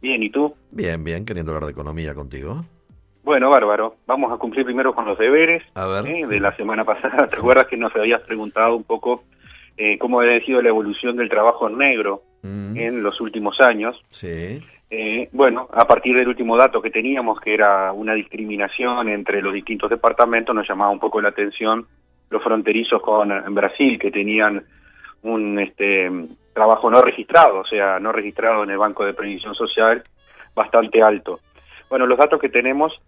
Bien, ¿y tú? Bien, bien, queriendo hablar de economía contigo. Bueno, bárbaro. Vamos a cumplir primero con los deberes A ver. ¿eh? de la semana pasada. ¿Te acuerdas que nos habías preguntado un poco eh, cómo había sido la evolución del trabajo en negro Mm, en los últimos años? Sí. Eh, bueno, a partir del último dato que teníamos, que era una discriminación entre los distintos departamentos, nos llamaba un poco la atención los fronterizos con en Brasil, que tenían un este trabajo no registrado, o sea, no registrado en el Banco de Previsión Social, bastante alto. Bueno, los datos que tenemos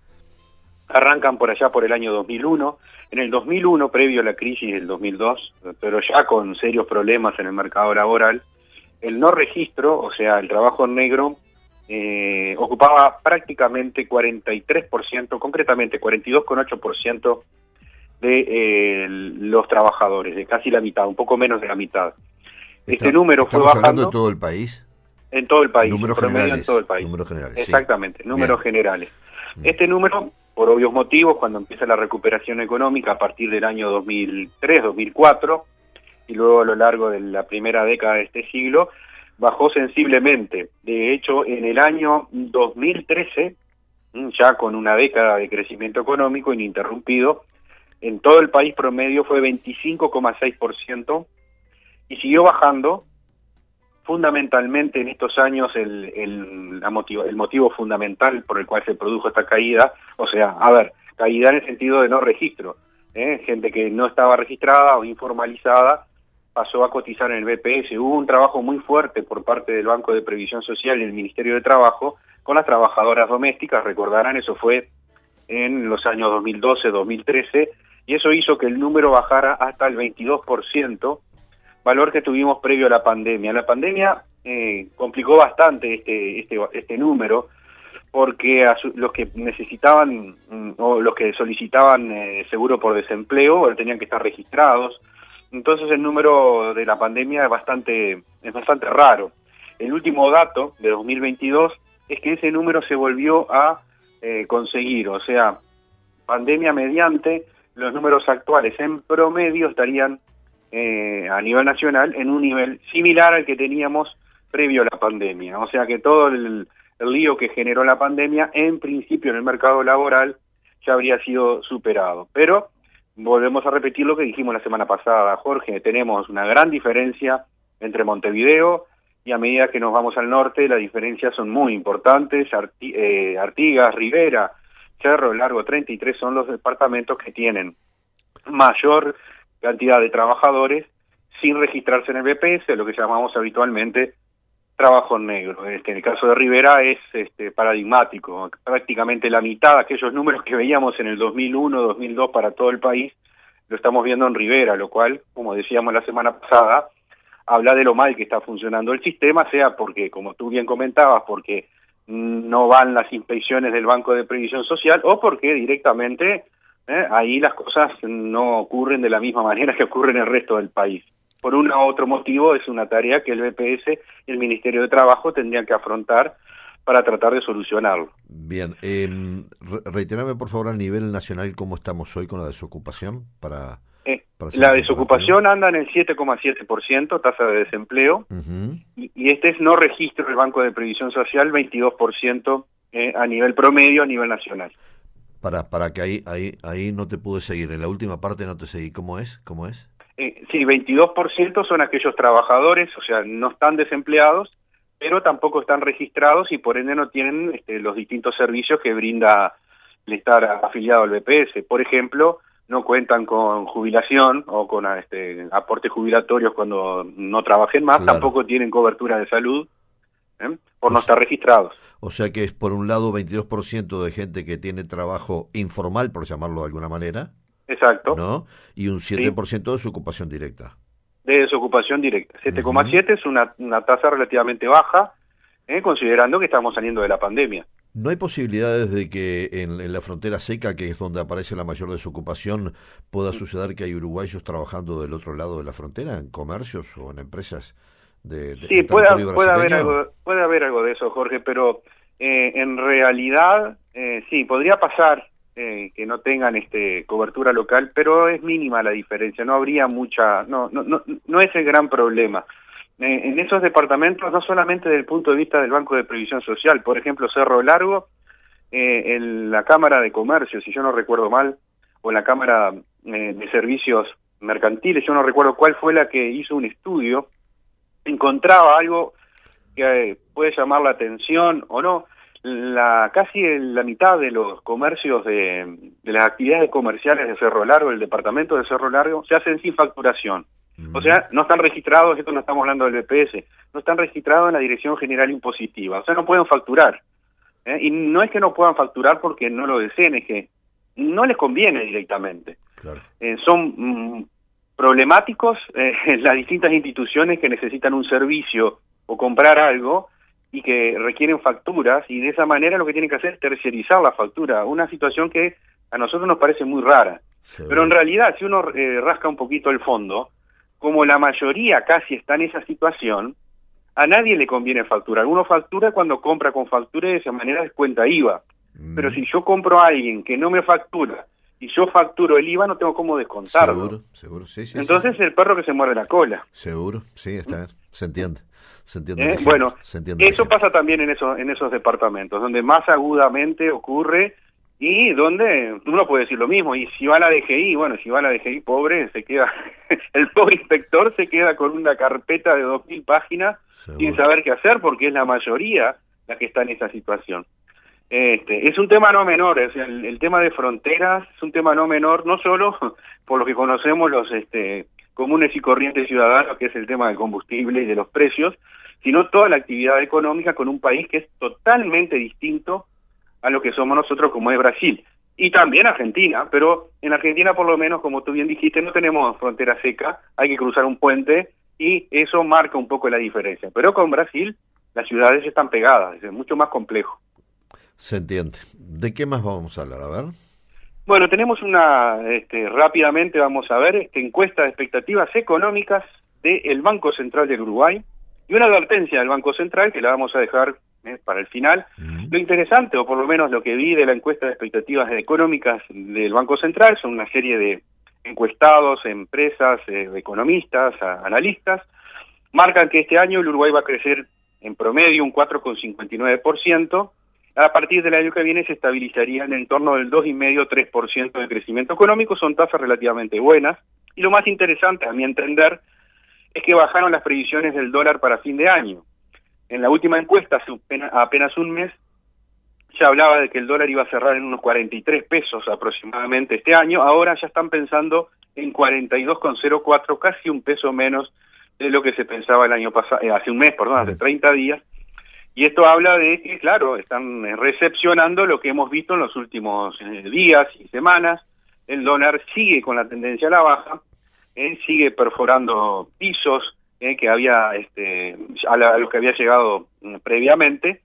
arrancan por allá por el año 2001. En el 2001, previo a la crisis del 2002, pero ya con serios problemas en el mercado laboral, el no registro, o sea, el trabajo negro, eh, ocupaba prácticamente 43%, concretamente 42,8% de eh, los trabajadores, de casi la mitad, un poco menos de la mitad. Este número fue bajando hablando de todo el país. en todo el país, Números generales, en todo el país. números generales, sí. Exactamente, números Bien. generales. Este número, por obvios motivos, cuando empieza la recuperación económica a partir del año 2003, 2004, y luego a lo largo de la primera década de este siglo, bajó sensiblemente. De hecho, en el año 2013, mm, ya con una década de crecimiento económico ininterrumpido, en todo el país promedio fue 25,6% y siguió bajando fundamentalmente en estos años el, el, la motivo, el motivo fundamental por el cual se produjo esta caída, o sea, a ver, caída en el sentido de no registro, ¿eh? gente que no estaba registrada o informalizada pasó a cotizar en el BPS. Hubo un trabajo muy fuerte por parte del Banco de Previsión Social y el Ministerio de Trabajo con las trabajadoras domésticas, recordarán, eso fue en los años 2012, 2013, y eso hizo que el número bajara hasta el 22%, valor que tuvimos previo a la pandemia. La pandemia eh, complicó bastante este, este, este número, porque los que necesitaban mm, o los que solicitaban eh, seguro por desempleo tenían que estar registrados. Entonces el número de la pandemia es bastante, es bastante raro. El último dato de 2022 es que ese número se volvió a eh, conseguir, o sea, pandemia mediante, los números actuales en promedio estarían eh, a nivel nacional en un nivel similar al que teníamos previo a la pandemia. O sea que todo el, el lío que generó la pandemia, en principio en el mercado laboral, ya habría sido superado. Pero volvemos a repetir lo que dijimos la semana pasada, Jorge, tenemos una gran diferencia entre Montevideo y a medida que nos vamos al norte las diferencias son muy importantes, eh, Artigas, Rivera, Cerro Largo 33 son los departamentos que tienen mayor cantidad de trabajadores sin registrarse en el BPS, lo que llamamos habitualmente trabajo negro. Este, en el caso de Rivera es este, paradigmático, prácticamente la mitad de aquellos números que veíamos en el 2001, 2002 para todo el país, lo estamos viendo en Rivera, lo cual, como decíamos la semana pasada, habla de lo mal que está funcionando el sistema, sea porque, como tú bien comentabas, porque no van las inspecciones del Banco de Previsión Social o porque directamente eh, ahí las cosas no ocurren de la misma manera que ocurren en el resto del país. Por un u otro motivo es una tarea que el BPS y el Ministerio de Trabajo tendrían que afrontar para tratar de solucionarlo. Bien. Eh, re- reiterame, por favor, a nivel nacional cómo estamos hoy con la desocupación para... La desocupación anda en el 7,7%, tasa de desempleo, y este es no registro del Banco de Previsión Social, 22% eh, a nivel promedio, a nivel nacional. Para, para que ahí, ahí, ahí no te pude seguir. En la última parte no te seguí. ¿Cómo es? ¿Cómo es? Eh, sí, 22% son aquellos trabajadores, o sea, no están desempleados, pero tampoco están registrados y por ende no tienen este, los distintos servicios que brinda el estar afiliado al BPS. Por ejemplo, no cuentan con jubilación o con este, aportes jubilatorios cuando no trabajen más, Claro. tampoco tienen cobertura de salud ¿eh? por no Pues- estar registrados. O sea que es por un lado 22% de gente que tiene trabajo informal, por llamarlo de alguna manera, Exacto, ¿no? Y un 7% de su ocupación directa. de desocupación directa. 7,7 es una, una tasa relativamente baja ¿eh? considerando que estamos saliendo de la pandemia. ¿No hay posibilidades de que en, la frontera seca, que es donde aparece la mayor desocupación, pueda suceder que hay uruguayos trabajando del otro lado de la frontera, en comercios o en empresas de... sí, puede, haber algo, puede haber algo de eso, Jorge, pero eh, en realidad eh, sí, podría pasar eh, que no tengan este cobertura local, pero es mínima la diferencia, no habría mucha, no, no, no, no es el gran problema. Eh, en esos departamentos, no solamente desde el punto de vista del Banco de Previsión Social, por ejemplo, Cerro Largo, eh, en la Cámara de Comercio, si yo no recuerdo mal, o la Cámara eh, de Servicios Mercantiles, yo no recuerdo cuál fue la que hizo un estudio, encontraba algo que puede llamar la atención o no, la casi la mitad de los comercios de, de las actividades comerciales de Cerro Largo, el departamento de Cerro Largo, se hacen sin facturación. O sea, no están registrados, esto no estamos hablando del BPS, no están registrados en la Dirección General Impositiva, o sea, no pueden facturar. ¿eh? Y no es que no puedan facturar porque no lo deseen, es que no les conviene directamente. Eh, son mm, problemáticos eh, las distintas instituciones que necesitan un servicio o comprar algo y que requieren facturas y de esa manera lo que tienen que hacer es tercerizar la factura, una situación que a nosotros nos parece muy rara. Pero en realidad, si uno eh, rasca un poquito el fondo, como la mayoría casi está en esa situación, a nadie le conviene facturar. Uno factura cuando compra con factura y de esa manera descuenta IVA. Mm. Pero si yo compro a alguien que no me factura y yo facturo el IVA, no tengo cómo descontarlo. Seguro, seguro, sí, sí. Entonces el perro que se muerde la cola. Seguro, sí, está bien, se entiende. Se entiende ¿Eh? Bueno, eso pasa también en, eso, en esos departamentos, donde más agudamente ocurre y donde uno puede decir lo mismo, y si va a la DGI, bueno, si va a la DGI pobre, se queda, el pobre inspector se queda con una carpeta de dos mil páginas sin saber qué hacer porque es la mayoría la que está en esa situación. Este, es un tema no menor, es el, tema de fronteras es un tema no menor, no solo por lo que conocemos los este, comunes y corrientes ciudadanos, que es el tema del combustible y de los precios, sino toda la actividad económica con un país que es totalmente distinto a lo que somos nosotros como es Brasil. Y también Argentina, pero en Argentina por lo menos, como tú bien dijiste, no tenemos frontera seca, hay que cruzar un puente y eso marca un poco la diferencia. Pero con Brasil las ciudades están pegadas, es mucho más complejo. Se entiende. ¿De qué más vamos a hablar? A ver. Bueno, tenemos una, este, rápidamente vamos a ver, esta encuesta de expectativas económicas del Banco Central del Uruguay y una advertencia del Banco Central que la vamos a dejar ¿eh? para el final. Lo interesante, o por lo menos lo que vi de la encuesta de expectativas económicas del Banco Central, son una serie de encuestados, empresas, eh, economistas, analistas, marcan que este año el Uruguay va a crecer en promedio un 4,59%, a partir del año que viene se estabilizaría en torno del 2,5-3% de crecimiento económico, son tasas relativamente buenas, y lo más interesante, a mi entender, es que bajaron las previsiones del dólar para fin de año. En la última encuesta, hace apenas un mes, se hablaba de que el dólar iba a cerrar en unos 43 pesos aproximadamente este año, ahora ya están pensando en 42,04, casi un peso menos de lo que se pensaba el año pasado, eh, hace un mes, perdón, hace 30 días. Y esto habla de que, claro, están recepcionando lo que hemos visto en los últimos eh, días y semanas. El dólar sigue con la tendencia a la baja, eh, sigue perforando pisos, eh, que había este, a, los que había llegado mm, previamente.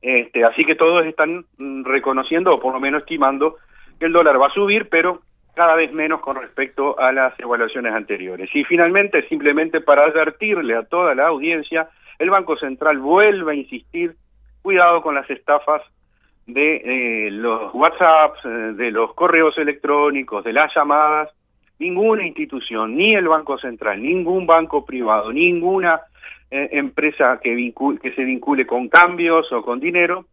Este, así que todos están mm, reconociendo o por lo menos estimando que el dólar va a subir, pero cada vez menos con respecto a las evaluaciones anteriores. Y finalmente, simplemente para advertirle a toda la audiencia, el Banco Central vuelve a insistir, cuidado con las estafas de eh, los WhatsApps, eh, de los correos electrónicos, de las llamadas, ninguna institución, ni el Banco Central, ningún banco privado, ninguna eh, empresa que, que se vincule con cambios o con dinero,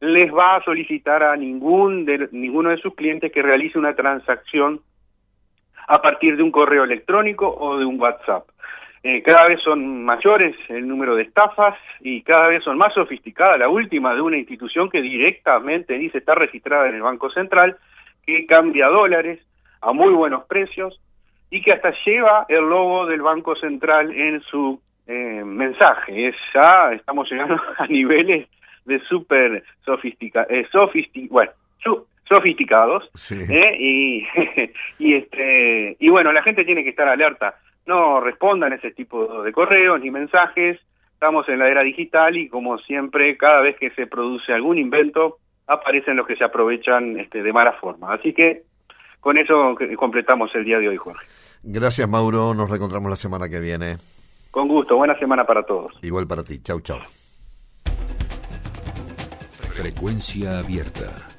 les va a solicitar a ningún de, ninguno de sus clientes que realice una transacción a partir de un correo electrónico o de un WhatsApp. Eh, cada vez son mayores el número de estafas y cada vez son más sofisticadas. La última de una institución que directamente dice está registrada en el Banco Central, que cambia dólares a muy buenos precios y que hasta lleva el logo del Banco Central en su eh, mensaje. Es, ya estamos llegando a niveles de súper sofistica, eh, bueno, sofisticados ¿eh? y, y este y bueno la gente tiene que estar alerta no respondan ese tipo de correos ni mensajes estamos en la era digital y como siempre, cada vez que se produce algún invento, aparecen los que se aprovechan este, de mala forma. Así que con eso completamos el día de hoy, Jorge. Gracias, Mauro. Nos reencontramos la semana que viene. Con gusto. Buena semana para todos. Igual para ti. Chau, chau. Frecuencia abierta.